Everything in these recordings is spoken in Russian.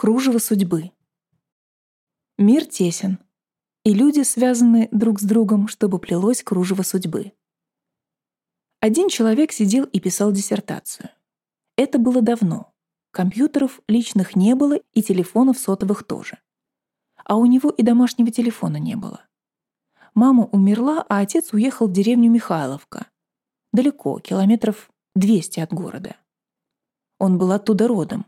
Кружево судьбы. Мир тесен, и люди связаны друг с другом, чтобы плелось кружево судьбы. Один человек сидел и писал диссертацию. Это было давно. Компьютеров личных не было и телефонов сотовых тоже. А у него и домашнего телефона не было. Мама умерла, а отец уехал в деревню Михайловка. Далеко, километров 200 от города. Он был оттуда родом.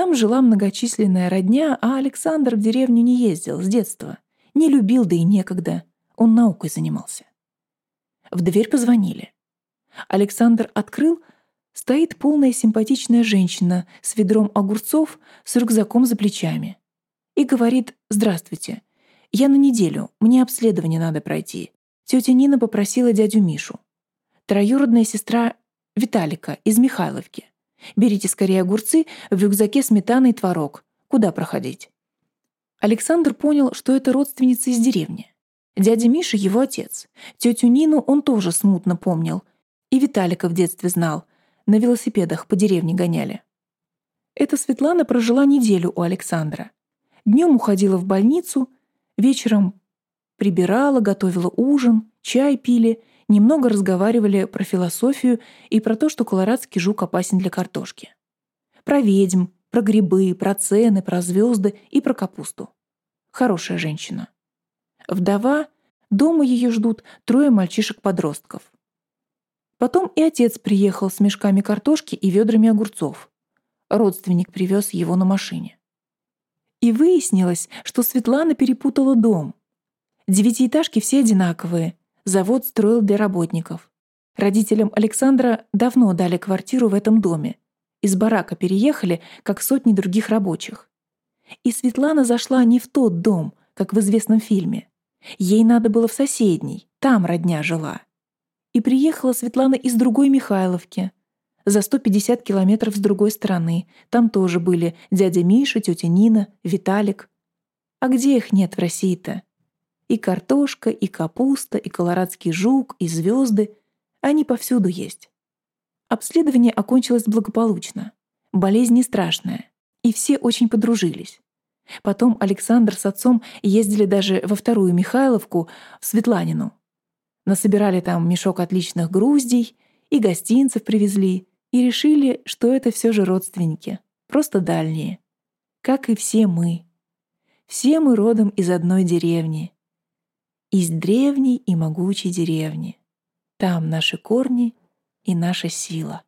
Там жила многочисленная родня, а Александр в деревню не ездил с детства. Не любил, да и некогда. Он наукой занимался. В дверь позвонили. Александр открыл, стоит полная симпатичная женщина с ведром огурцов с рюкзаком за плечами. И говорит «Здравствуйте, я на неделю, мне обследование надо пройти. Тетя Нина попросила дядю Мишу. Троюродная сестра Виталика из Михайловки. Берите скорее огурцы, в рюкзаке сметана и творог. Куда проходить?» Александр понял, что это родственница из деревни. Дядя Миша — его отец. Тетю Нину он тоже смутно помнил. И Виталика в детстве знал. На велосипедах по деревне гоняли. Эта Светлана прожила неделю у Александра. Днем уходила в больницу, вечером прибирала, готовила ужин, чай пили немного разговаривали про философию и про то, что колорадский жук опасен для картошки. Про ведьм, про грибы, про цены, про звезды и про капусту. Хорошая женщина. Вдова, дома ее ждут трое мальчишек-подростков. Потом и отец приехал с мешками картошки и ведрами огурцов. Родственник привез его на машине. И выяснилось, что Светлана перепутала дом. Девятиэтажки все одинаковые, Завод строил для работников. Родителям Александра давно дали квартиру в этом доме. Из барака переехали, как сотни других рабочих. И Светлана зашла не в тот дом, как в известном фильме. Ей надо было в соседний, там родня жила. И приехала Светлана из другой Михайловки, за 150 километров с другой стороны. Там тоже были дядя Миша, тетя Нина, Виталик. А где их нет в России-то? И картошка, и капуста, и колорадский жук, и звезды. Они повсюду есть. Обследование окончилось благополучно. Болезнь не страшная. И все очень подружились. Потом Александр с отцом ездили даже во вторую Михайловку, в Светланину. Насобирали там мешок отличных груздей, и гостинцев привезли, и решили, что это все же родственники, просто дальние. Как и все мы. Все мы родом из одной деревни из древней и могучей деревни. Там наши корни и наша сила.